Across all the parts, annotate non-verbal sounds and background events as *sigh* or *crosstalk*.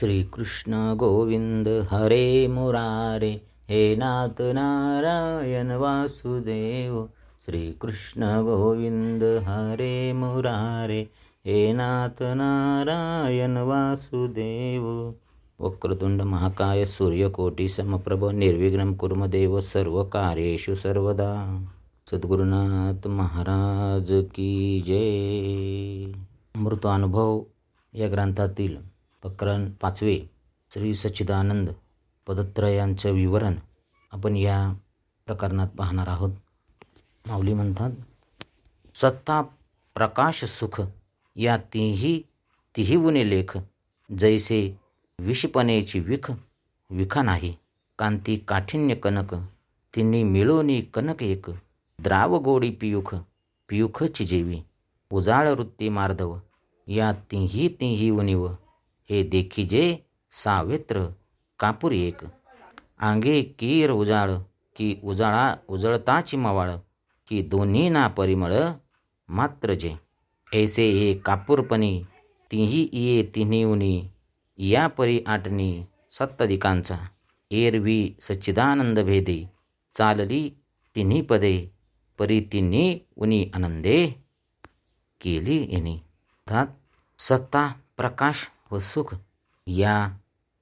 श्रीकृष्ण गोविंद हरे मुरारे हे नाथ नारायण वासुदेव। श्रीकृष्ण गोविंद हरे मुरारे हे नाथ नारायण वासुदेव। वक्रतुंड महाकाय सूर्यकोटी समप्रभ निर्विघ्न कुर्मदेव सर्व कार्येषु सर्वदा। सद्गुरुनाथ महाराज की जय। अनुभव या ग्रंथातील प्रकरण पाचवे श्री सच्चिदानंद. पदत्रयांचं विवरण आपण या प्रकरणात पाहणार आहोत. माऊली म्हणतात सत्ता प्रकाश सुख या तिही तिही लेख. जैसे विषपणेची विख विखा नाही. कांती काठिण्य कनक तिन्ही मिळोनी कनक एक. द्राव गोडी पियुख पियुखची जेवी. उजाळ वृत्ती मार्दव या तिही तिही उनिव हे देखीजे सावेत्र कापूर एक. आंगे कीर उजाळ की उजाळा उजळताची मवाळ की दोन्ही ना परिमळ मात्र जे. ऐसे हे कापूरपणी तिही ये तिन्ही उनी या परी आटणी सत्ताधिकांचा एरवी सच्चिदानंद भेदे चालली तिन्ही पदे परी तिन्ही उनी आनंदे केली येणे सत्ता प्रकाश व सुख या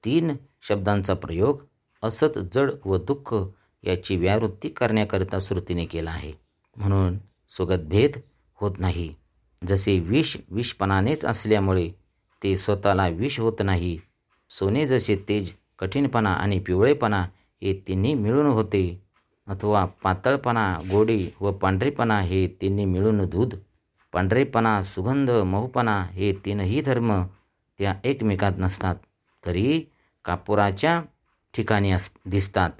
तीन शब्दांचा प्रयोग असत जड व दुःख याची व्यावृत्ती करण्याकरिता श्रुतीने केला आहे. म्हणून सुगतभेद होत नाही. जसे विष विषपणानेच असल्यामुळे ते स्वतःला विष होत नाही सोने जसे तेज कठीणपणा आणि पिवळेपणा हे तिन्ही मिळून होते अथवा पातळपणा गोडी व पांढरेपणा हे तिन्ही मिळून दूध पांढरेपणा सुगंध मऊपणा हे तीनही धर्म त्या एकमेकात नसतात तरी कापुराच्या ठिकाणी अस दिसतात.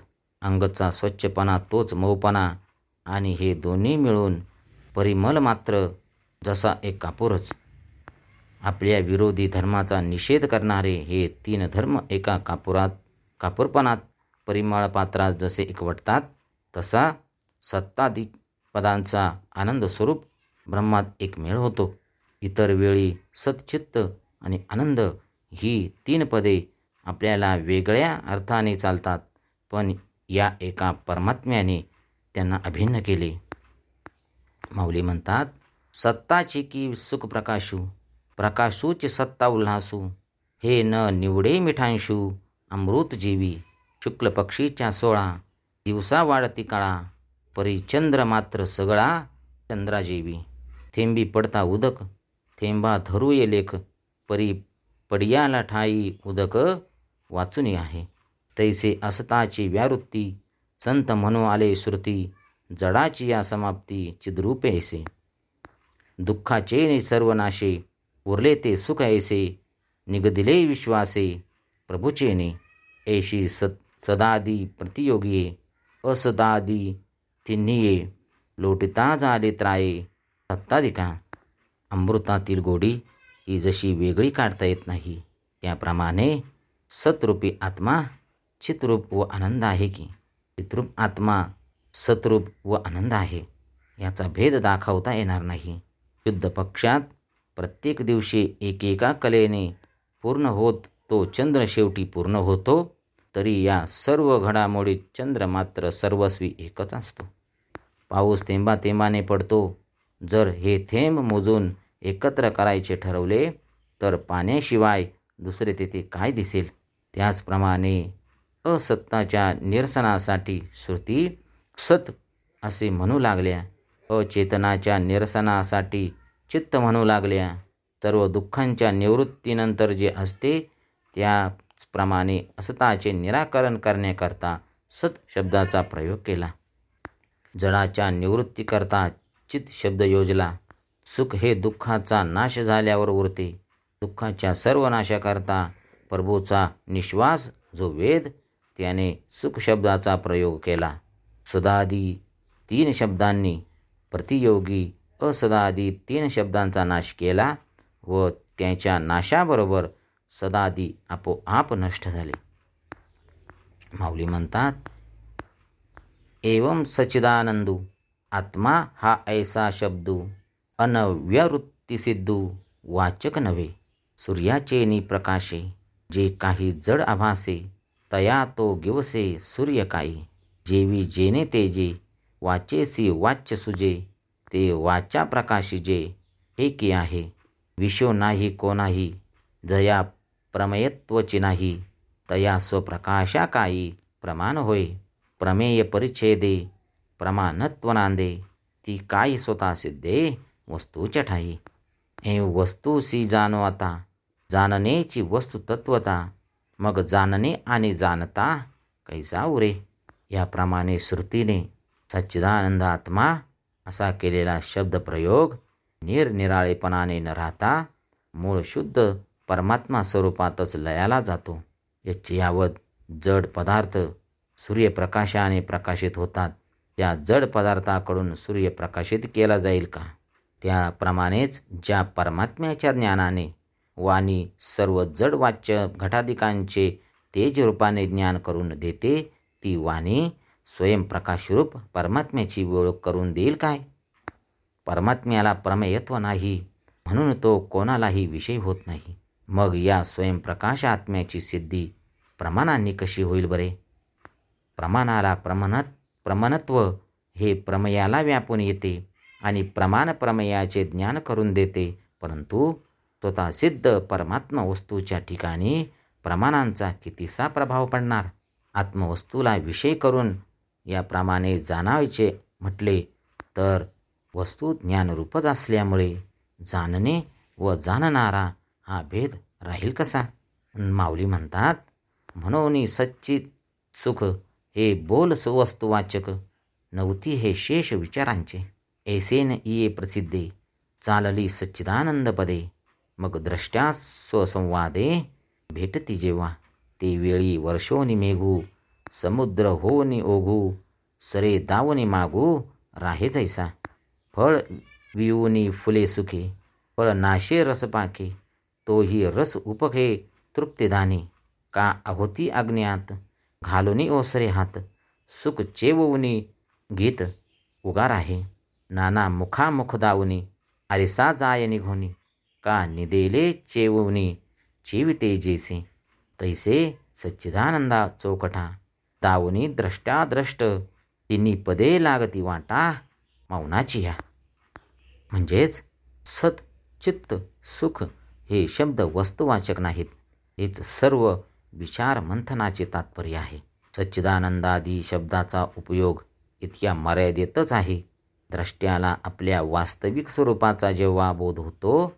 अंगचा स्वच्छपणा तोच मऊपणा आणि हे दोन्ही मिळून परिमल मात्र जसा एक कापूरच. आपल्या विरोधी धर्माचा निषेध करणारे हे तीन धर्म एका कापुरात कापूरपणात परिमळ पात्रात जसे एकवटतात तसा सत्ताधिक पदांचा आनंद स्वरूप ब्रह्मात एकमेळ होतो. इतर वेळी सच्चित्त आणि आनंद ही तीन पदे आपल्याला वेगळ्या अर्थाने चालतात पण या एका परमात्म्याने त्यांना अभिन्न केले. माऊली म्हणतात सत्ताची की सुख प्रकाशू प्रकाशूची सत्ता उल्हासू. हे न निवडे मिठांशू अमृत जीवी. शुक्ल पक्षीच्या सोळा दिवसा वाढती काळा. परिचंद्र मात्र सगळा चंद्राजीवी. थेंबी पडता उदक थेंबा धरू ये लेख. परी पडियाला ठाई उदक वाचूनी आहे. तैसे असताची व्यावृत्ती संत म्हणू आले श्रुती जडाची या समाप्ती चिद्रूपे ऐसे. दुःखाचे सर्वनाशे उरले ते सुख ऐसे निगदिले विश्वासे प्रभुचेने ऐशी सत सदादी प्रतियोगी असदादी तिन्हीये लोटिता झाले त्राये सत्ताधिका अमृतातील गोडी ही जशी वेगळी काढता येत नाही त्याप्रमाणे सतरूपी आत्मा चित्रूप व आनंद आहे की? चित्रूप आत्मा सतरूप व आनंद आहे याचा भेद दाखवता येणार नाही. शुद्ध पक्षात प्रत्येक दिवशी एकेका कलेने पूर्ण होत तो चंद्र शेवटी पूर्ण होतो तरी या सर्व घडामोडीत चंद्र मात्र सर्वस्वी एकच असतो. पाऊस थेंबा थेंबाने पडतो जर हे थेंब मोजून एकत्र करायचे ठरवले तर पाण्याशिवाय दुसरे तेथे काय दिसेल? त्याचप्रमाणे असत्ताच्या निरसनासाठी श्रुती सत असे म्हणू लागल्या. अचेतनाच्या निरसनासाठी चित्त म्हणू लागल्या. सर्व दुःखांच्या निवृत्तीनंतर जे असते त्याचप्रमाणे असताचे निराकरण करण्याकरता सत शब्दाचा प्रयोग केला. जडाच्या निवृत्तीकरता चित शब्द योजला. सुख हे दुःखाचा नाश झाल्यावर उरते. दुःखाच्या सर्व नाशाकरता प्रभूचा निश्वास जो वेद त्याने सुख शब्दाचा प्रयोग केला. सदादी तीन शब्दांनी प्रतियोगी असदादी तीन शब्दांचा नाश केला व त्याच्या नाशाबरोबर सदादी आपोआप नष्ट झाले. माऊली म्हणतात एवम सचिदानंदू आत्मा हा ऐसा शब्दू अनव्यवृत्तीसिद्धू वाचक नव्हे. सूर्याचे प्रकाशे जे काही जड आभासे तया तो गिवसे सूर्य काही जेवी जेने तेजे वाचेसी वाच्य सुजे ते वाचा प्रकाशिजे की आहे? विशो नाही कोणाही जया प्रमेयत्वची नाही तया स्वप्रकाशा काही प्रमाण होय. प्रमेय परिच्छेदे प्रमाणत्व नांदे ती काही स्वतः सिद्धे? वस्तूच्या ठाई. हे वस्तूसी जाणो आता जाणनेची वस्तू तत्वता मग जाणणे आणि जाणता कैसा उरे? याप्रमाणे श्रुतीने सच्चिदानंद आत्मा असा केलेला शब्दप्रयोग निरनिराळेपणाने न राहता मूळ शुद्ध परमात्मा स्वरूपातच लयाला जातो. याची यावत जड पदार्थ सूर्यप्रकाशाने प्रकाशित होतात. त्या जड पदार्थाकडून सूर्य प्रकाशित केला जाईल का? त्याप्रमाणेच ज्या परमात्म्याच्या ज्ञानाने वाणी सर्व जड वाच्य घटाधिकांचे तेज रूपाने ज्ञान करून देते ती वाणी स्वयंप्रकाशरूप परमात्म्याची ओळख करून देईल काय? परमात्म्याला प्रमेयत्व नाही म्हणून तो कोणालाही विषय होत नाही. मग या स्वयंप्रकाश आत्म्याची सिद्धी प्रमाणांनी कशी होईल बरे? प्रमाणाला प्रमाणात प्रमाणत्व हे प्रमयाला व्यापून येते. आणि प्रमाण प्रमेयाचे ज्ञान करून देते परंतु स्वतः सिद्ध परमात्मा वस्तूच्या ठिकाणी प्रमाणांचा कितीसा प्रभाव पडणार? आत्मवस्तूला विषय करून याप्रमाणे जाणायचे म्हटले तर वस्तू ज्ञानरूपच असल्यामुळे जाणणे व जाणणारा हा भेद राहील कसा? माऊली म्हणतात म्हणून सच्चित सुख हे बोल सुवस्तुवाचक नव्हती हे शेष विचारांचे. ऐसेन इये प्रसिद्धे। चालली सच्चिदानंदपदे मग द्रष्ट्या स्वसंवादे भेटती जेव्हा। ते वेळी वर्षोनी मेघू समुद्र होनी ओघू सरे दावनी मागू राहे जैसा। फळ विऊनी फुले सुखे फळ नाशे रसपाखे तोही रस उपखे तृप्तिदानी का अहोती अज्ञात घालुनी ओसरे हात। सुख चेवनी गीत उगार आहे नाना मुखामुख दावनी अरिसा जाय निघोनी का निदेले चेवनी चेविते जेसे तैसे सच्चिदानंदा चौकटा दावनी द्रष्टाद्रष्ट तिन्ही पदे लागती वाटा मौनाची ह्या म्हणजेच सत चित्त सुख हे शब्द वस्तुवाचक नाहीत. हेच सर्व विचार मंथनाचे तात्पर्य आहे. सच्चिदानंदादी शब्दाचा उपयोग इतक्या मर्यादेतच आहे. द्रष्ट्याला आपल्या वास्तविक स्वरूपाचा जेव्हा बोध होतो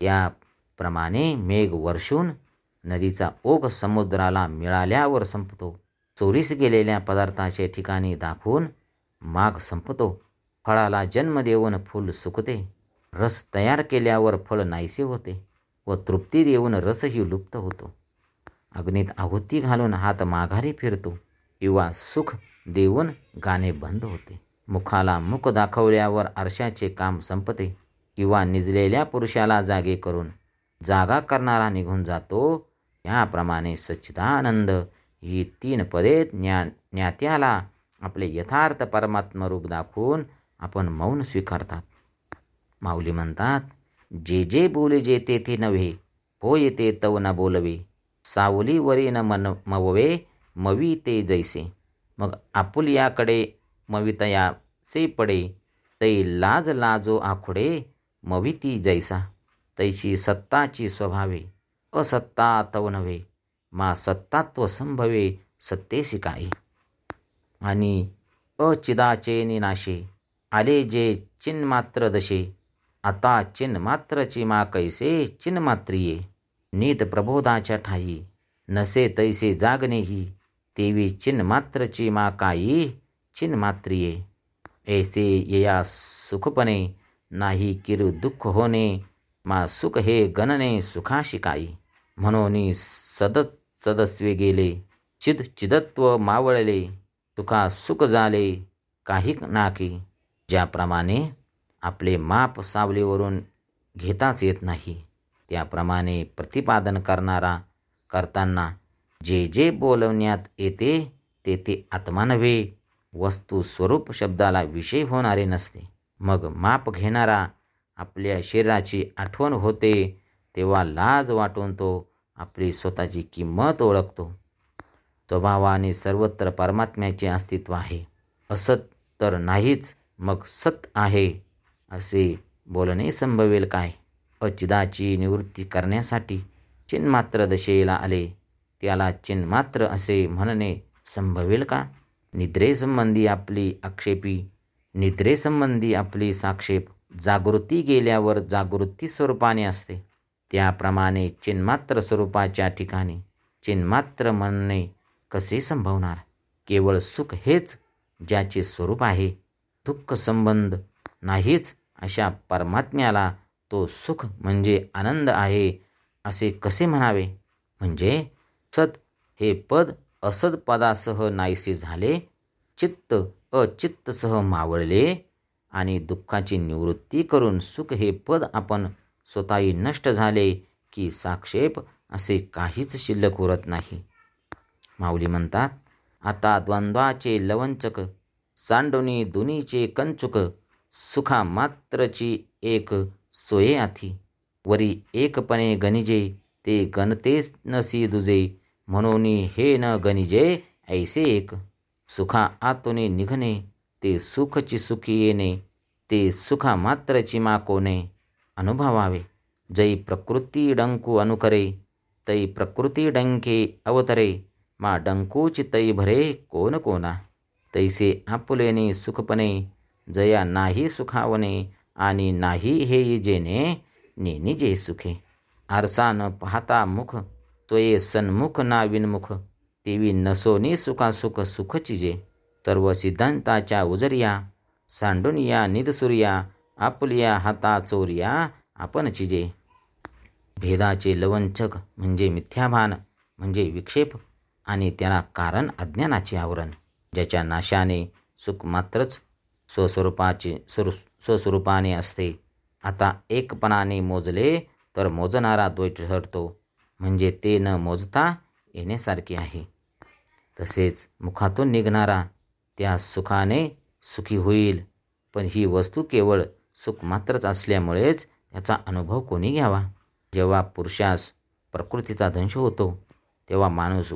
त्याप्रमाणे मेघ वर्षून नदीचा ओघ समुद्राला मिळाल्यावर संपतो. चोरीस गेलेल्या पदार्थाचे ठिकाणी दाखवून माग संपतो. फळाला जन्म देऊन फूल सुकते. रस तयार केल्यावर फळ नाहीसे होते व तृप्ती देऊन रसही लुप्त होतो. अग्नीत आहुती घालून हात माघारी फिरतो. किंवा सुख देऊन गाणे बंद होते. मुखाला मुख दाखवल्यावर आरशाचे काम संपते किंवा निजलेल्या पुरुषाला जागे करून जागा करणारा निघून जातो. याप्रमाणे सच्चिदानंद ही तीन पदे ज्ञा ज्ञात्याला आपले यथार्थ परमात्म रूप दाखवून आपण मौन स्वीकारतात. माऊली म्हणतात जे जे बोले जे तेथे नव्हे हो येते तव न बोलवे सावलीवरी न मन मववे मवी ते जैसे. मग आपुल याकडे मवितया से पडे तै लाज लाजो आखुडे मविती जैसा। तैशी सत्ताची स्वभावे असत्ता तव नव्हे मा सत्तात्व संभवे सत्तेसी काही आणि अचिदाचे निनाशे आले जे चिन्मात्र दशे आता चिन्मात्रची मा कैसे चिन्मात्रिये। नीत प्रबोधाच्या ठाई नसे तैसे जागणेही तेवी चिन्मात्रची मा काई चिन्मात्रिये ऐसे येया सुखपणे नाही किरु दुःख होणे मा सुख हे गणने सुखाशिकाई। म्हणून सदत सदस्वे गेले चिद चिदत्व मावळले सुखा सुख झाले काही नाकी ज्याप्रमाणे आपले माप सावलीवरून घेताच येत नाही त्याप्रमाणे प्रतिपादन करणारा करताना जे जे बोलवण्यात येते ते ते आत्मा नव्हे वस्तू स्वरूप शब्दाला विषय होणारे नसते. मग माप घेणारा आपल्या शरीराची आठवण होते तेव्हा लाज वाटून तो आपली स्वतःची किंमत ओळखतो. स्वभावाने सर्वत्र परमात्म्याचे अस्तित्व आहे. असत तर नाहीच मग सत आहे असे बोलणे संभवेल काय? अचिदाची निवृत्ती करण्यासाठी चिन्मात्र दशेला आले त्याला चिन्मात्र असे म्हणणे संभवेल का? निद्रेसंबंधी आपली आक्षेपी निद्रेसंबंधी आपली साक्षेप जागृती गेल्यावर जागृती स्वरूपाने असते. त्याप्रमाणे चिन्मात्र स्वरूपाच्या ठिकाणी चिन्मात्र म्हणणे कसे संभवणार? केवळ सुख हेच ज्याचे स्वरूप आहे. दुःख संबंध नाहीच अशा परमात्म्याला तो सुख म्हणजे आनंद आहे असे कसे म्हणावे? म्हणजे सत हे पद असद पदासह नाहीसे झाले चित्त अचित्तसह मावळले आणि दुःखाची निवृत्ती करून सुख हे पद आपण स्वतःही नष्ट झाले की साक्षेप असे काहीच शिल्लक उरत नाही. माऊली म्हणतात आता द्वंद्वाचे लवंचक सांडोनी दुनीचे कंचुक सुखा मात्रची एक सोये आथी. वरी एकपणे गणिजे ते गणतेच नसी दुजे म्हणून हे न गणिजे ऐसे एक सुखा आतोने निघणे ते सुखची सुखी येणे ते सुखा मात्रची माकोने अनुभवावे. जै प्रकृती डंकू अनुकरे तै प्रकृती डंके अवतरे मा डंकूची तै भरे कोण कोणा. तैसे आपुलेने सुखपणे जया नाही सुखावणे आणि नाही हे जेने नेनी जे सुखे. आरसा न पाहता मुख त्वये सन्मुख ना विनमुख तेवी नसोनी सुखासुख सुखचिजे सर्व सिद्धांताच्या उजरिया सांडून या निदसूर्या आपुलिया हाता चोरिया आपण चिजे भेदाचे लवंचक म्हणजे मिथ्याभान म्हणजे विक्षेप आणि त्याला कारण अज्ञानाचे आवरण ज्याच्या नाशाने सुख मात्रच स्वस्वरूपाचे स्वस्वरूपाने असते आता एकपणाने मोजले तर मोजणारा द्वैत ठरतो म्हणजे ते न मोजता येण्यासारखे आहे. तसेच मुखातून निघणारा त्या सुखाने सुखी होईल. पण ही वस्तू केवळ सुख मात्रच असल्यामुळेच त्याचा अनुभव कोणी घ्यावा? जेव्हा पुरुषास प्रकृतीचा दंश होतो तेव्हा माणूस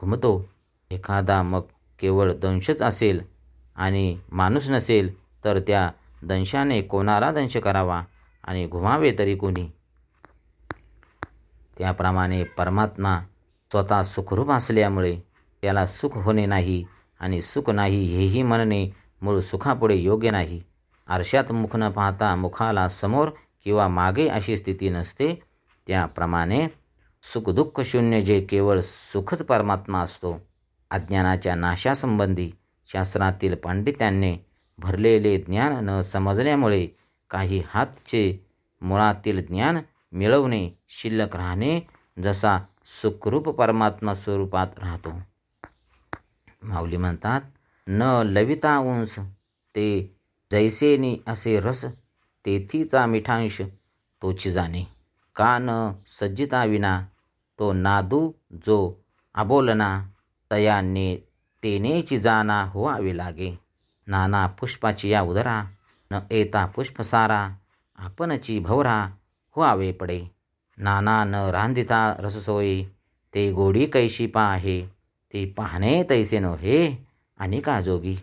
घुमतो. एखादा मग केवळ दंशच असेल आणि माणूस नसेल तर त्या दंशाने कोणाला दंश करावा आणि घुमावे तरी कोणी? त्याप्रमाणे परमात्मा स्वतः सुखरूप असल्यामुळे त्याला सुख होणे नाही आणि सुख नाही हेही म्हणणे मूळ सुखापुढे योग्य नाही. आरशात मुख न पाहता मुखाला समोर किंवा मागे अशी स्थिती नसते. त्याप्रमाणे सुखदुःख शून्य जे केवळ सुखच परमात्मा असतो. अज्ञानाच्या नाशासंबंधी शास्त्रातील पांडित्यांनी भरलेले ज्ञान न समजल्यामुळे काही हातचे मुळातील ज्ञान मिळवणे शिल्लक राहणे जसा सुखरूप परमात्मा स्वरूपात राहतो. माऊली म्हणतात न लविता उंस ते जैसेनी असे रस तेथीचा मिठांश तोची जाणे. का न सज्जिता विना तो नादू जो आबोलना तयाने तेनेची जाना व्हावे लागे. नाना पुष्पाची या उदरा न येता पुष्पसारा आपणची भवरा व्हावे पडे. नाना न रांधिता रससोई. ते गोडी कैशी आहे ते पाहणे तैसे नव्हे आणि का जोगी?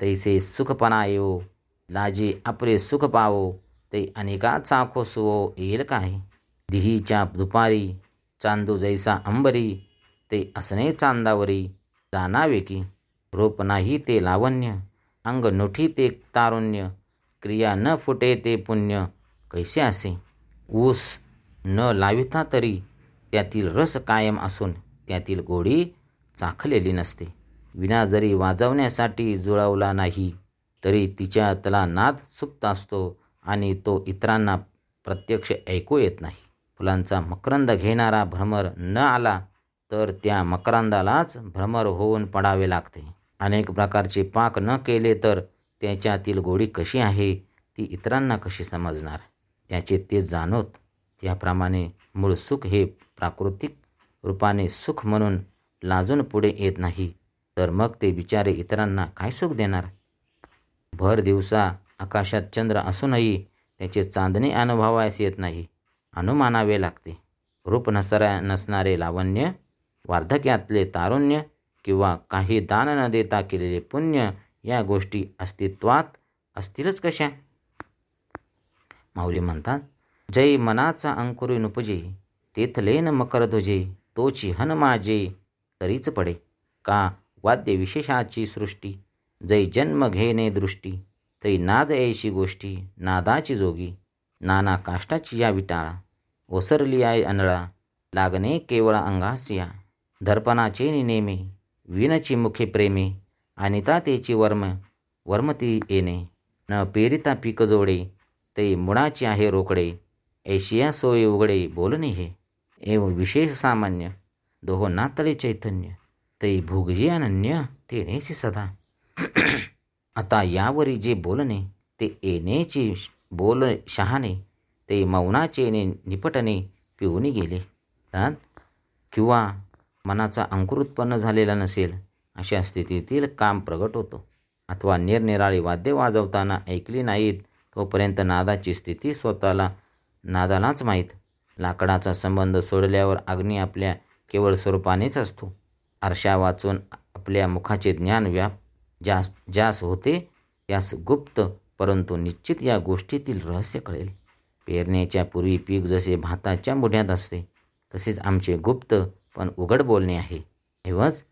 तैसे सुखपणा येवो. लाजी आपले सुख पावो. ते अनेका चाखो सुवो येईल काय दिहीच्या दुपारी चांदू जैसा अंबरी. ते असणे चांदावरी. जाणावे की? रोप नाही ते लावण्य. अंग नोठी ते तारुण्य. क्रिया न फुटे ते पुण्य. कैसे असे? ऊस न लाविता तरी त्यातील रस कायम असून त्यातील गोडी चाखलेली नसते. विना जरी वाजवण्यासाठी जुळवला नाही तरी तिच्या तला नाद सुप्त असतो आणि तो इतरांना प्रत्यक्ष ऐकू येत नाही. फुलांचा मकरंद घेणारा भ्रमर न आला तर त्या मकरंदालाच भ्रमर होऊन पडावे लागते. अनेक प्रकारचे पाक न केले तर त्याच्यातील गोडी कशी आहे ती इतरांना कशी समजणार? त्याचे ते जाणवत त्याप्रमाणे मूळ सुख हे प्राकृतिक रूपाने सुख म्हणून लाजून पुढे येत नाही. तर मग ते बिचारे इतरांना काय सुख देणार? भर दिवसा आकाशात चंद्र असूनही त्याचे चांदणे अनुभवायस येत नाही. अनुमानावे लागते. रूप नसरा नसणारे लावण्य वार्धक्यातले तारुण्य किंवा काही दान न देता केलेले पुण्य या गोष्टी अस्तित्वात असतीलच कशा? माऊली म्हणतात जय मनाचा अंकुरी नुपजे तेथलेन मकर ध्वजे तोची हन माझे तरीच पडे का वाद्य विशेषाची सृष्टी जै जन्म घेणे दृष्टी तै नाद ऐशी गोष्टी नादाची जोगी नाना काष्टाची या विटाळा ओसरली आहे अनळा लागणे केवळ अंगासिया दर्पणाचे नेमे विनची मुखे प्रेमे अनिता तेची वर्म वर्मती येणे न पेरिता पीक जोडे ते मुळाची आहे रोकडे. ऐशिया सोय उघडे बोलणे हे. एव विशेष सामान्य दोहो नातळे चैतन्य ते भुगजी अनन्य ते नेसी सदा. *clears throat* आता यावरी जे बोलणे ते येणेची बोल शहाणे ते मौनाचे निपटणे पिऊन गेले. किंवा मनाचा अंकुर उत्पन्न झालेला नसेल अशा स्थितीतील काम प्रगट होतो. अथवा निरनिराळी वाद्य वाजवताना ऐकली नाहीत तोपर्यंत नादाची स्थिती स्वतःला नादालाच माहीत. लाकडाचा संबंध सोडल्यावर अग्नी आपल्या केवळ स्वरूपानेच असतो. आरशा वाचून आपल्या मुखाचे ज्ञान व्याप ज्यास ज्यास होते त्यास गुप्त परंतु निश्चित या गोष्टीतील रहस्य कळेल. पेरण्याच्या पूर्वी पीक जसे भाताच्या मुढ्यात असते तसेच आमचे गुप्त पण उघड बोलणे आहे. एवच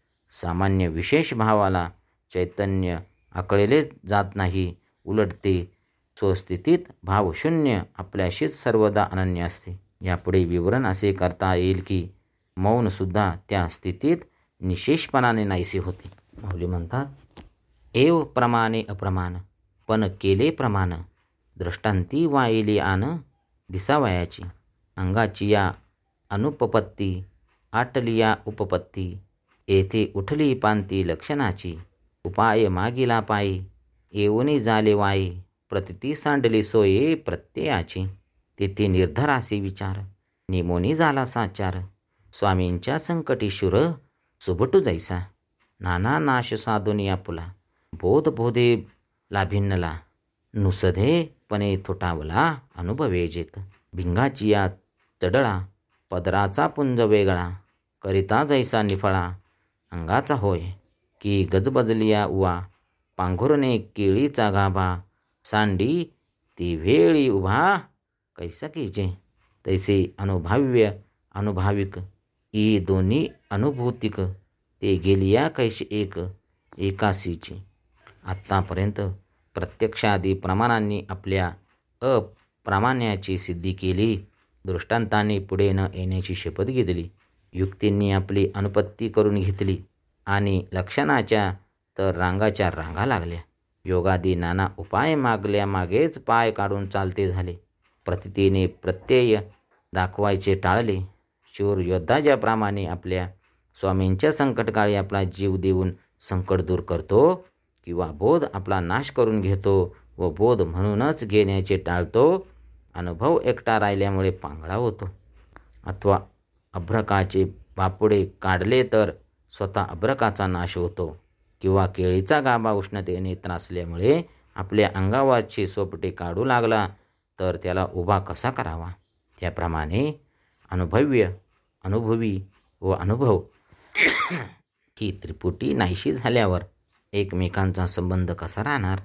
सामान्य विशेष भावाला चैतन्य आकळले जात नाही उलट ते स्वस्थितीत भावशून्य आपल्याशीच सर्वदा अनन्य असते. यापुढे विवरण असे करता येईल की मौनसुद्धा त्या स्थितीत निशेषपणाने नाहीसे होते. माऊली म्हणतात एव प्रमाणे अप्रमाण पण केले प्रमाण दृष्टांती वाईली आन दिसावयाची अंगाची या अनुपपत्ती आटलिया उपपत्ती येथे उठली पांती लक्षणाची उपाय मागिला पायी येऊनी झाले वाई प्रतिती सांडली सोये प्रत्ययाची. तेथे निर्धारासी विचार निमोनी झाला साचार. स्वामींच्या संकटी शुर सुबटू जायसा. नाना नाश साधुनिया पुला. बोध बोधे लाभिन्नला. नुसधे पणे थोटावला अनुभवे जेत. भिंगाची या चढळा पदराचा पुंज वेगळा. करिता जैसा निफळा. अंगाचा होय की गजबजलिया उवा. पांघुरने केळीचा गाभा. सांडी ती वेळी उभा कैसा कीचे तैसे अनुभाव्य अनुभाविक ई दोन्ही अनुभूतिक ते गेलिया कैसे एक एकासीची आत्तापर्यंत प्रत्यक्षादी प्रमाणांनी आपल्या अप्रामाण्याची सिद्धी केली दृष्टांतांनी पुढे न येण्याची शपथ घेतली युक्तींनी आपली अनुपत्ती करून घेतली आणि लक्षणाच्या तर रांगाच्या रांगा लागल्या. योगादी नाना उपाय मागल्यामागेच पाय काढून चालते झाले. प्रतितीने प्रत्यय दाखवायचे टाळले. शूर योद्धा ज्याप्रमाणे आपल्या स्वामींच्या संकटकाळी आपला जीव देऊन संकट दूर करतो किंवा बोध आपला नाश करून घेतो व बोध म्हणूनच घेण्याचे टाळतो. अनुभव एकटा राहिल्यामुळे पांगळा होतो. अथवा अभ्रकाचे बापुडे काढले तर स्वतः अभ्रकाचा नाश होतो. किंवा केळीचा गाभा उष्णतेने त्रासल्यामुळे आपल्या अंगावरची सोपटे काढू लागला तर त्याला उभा कसा करावा? त्याप्रमाणे अनुभव्य अनुभवी व अनुभव *coughs* ही त्रिपुटी नाहीशी झाल्यावर एकमेकांचा संबंध कसा राहणार?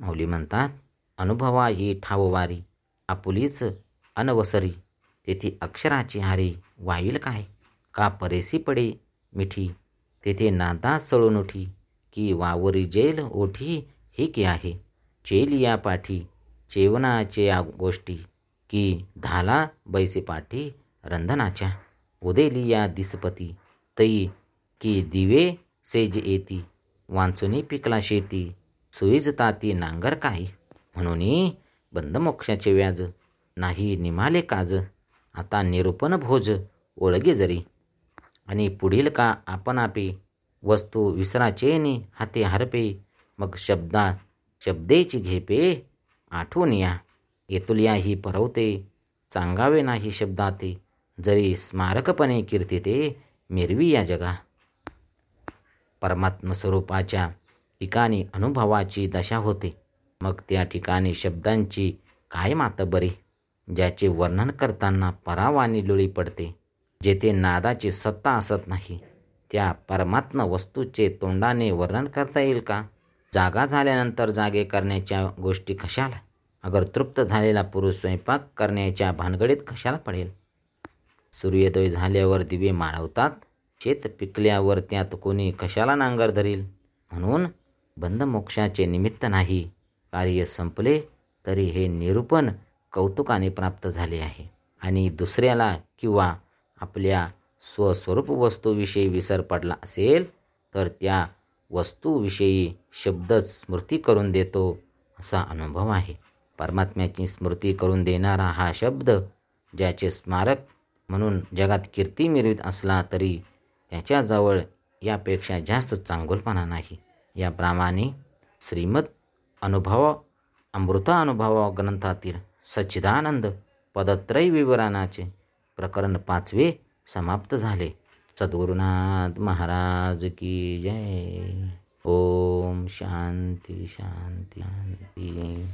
माऊली म्हणतात अनुभवा ही ठाववारी आपुलीच अनवसरी. तेथे अक्षराची हारी वाईल काय? का परेसी पडे मिठी? तेथे नादा सळून उठी की वावरी जेल ओठी हे की आहे? चेलिया पाठी चेवनाचे गोष्टी की धाला बैसे पाठी रंधनाच्या. उदेलिया दिसपती तई की दिवे सेज येती वांचुनी पिकला शेती सुईजता ती नांगर काही. म्हणून बंदमोक्षाचे व्याज नाही निमाले काज आता निरूपण भोज ओळगे जरी. आणि पुढील का आपण आपे वस्तू विसराचेने हाते हरपे मग शब्दा शब्देची घेपे आठवून या. येतुल्या ही परवते चांगावे नाही शब्दाते जरी स्मारकपणे कीर्तिते मिरवी या जगा. परमात्म स्वरूपाच्या ठिकाणी अनुभवाची दशा होते. मग त्या ठिकाणी शब्दांची काय मातबरी ज्याचे वर्णन करताना परावानी लुळी पडते. जेथे नादाची सत्ता असत नाही त्या परमात्म वस्तूचे तोंडाने वर्णन करता येईल का? जागा झाल्यानंतर जागे करण्याच्या गोष्टी कशाला? अगर तृप्त झालेला पुरुष स्वयंपाक करण्याच्या भानगडीत कशाला पडेल? सूर्योदय झाल्यावर दिवे माळवतात शेत पिकल्यावर त्यात कोणी कशाला नांगर धरील? म्हणून बंधमोक्षाचे निमित्त नाही. कार्य संपले तरी हे निरूपण कौतुकाने प्राप्त झाले आहे. आणि दुसऱ्याला किंवा आपल्या स्वस्वरूप वस्तूविषयी विसर पडला असेल तर त्या वस्तूविषयी शब्दच स्मृती करून देतो असा अनुभव आहे. परमात्म्याची स्मृती करून देणारा हा शब्द ज्याचे स्मारक म्हणून जगात कीर्ती मिरवित असला तरी त्याच्याजवळ यापेक्षा जास्त चांगुलपणा नाही. याप्रमाणे श्रीमद अनुभव अमृता अनुभव ग्रंथातील सच्चिदानंद पदत्रय विवरणाचे प्रकरण पाचवे समाप्त झाले. सद्गुरुनाथ महाराज की जय. ओम शांती शांती शांती.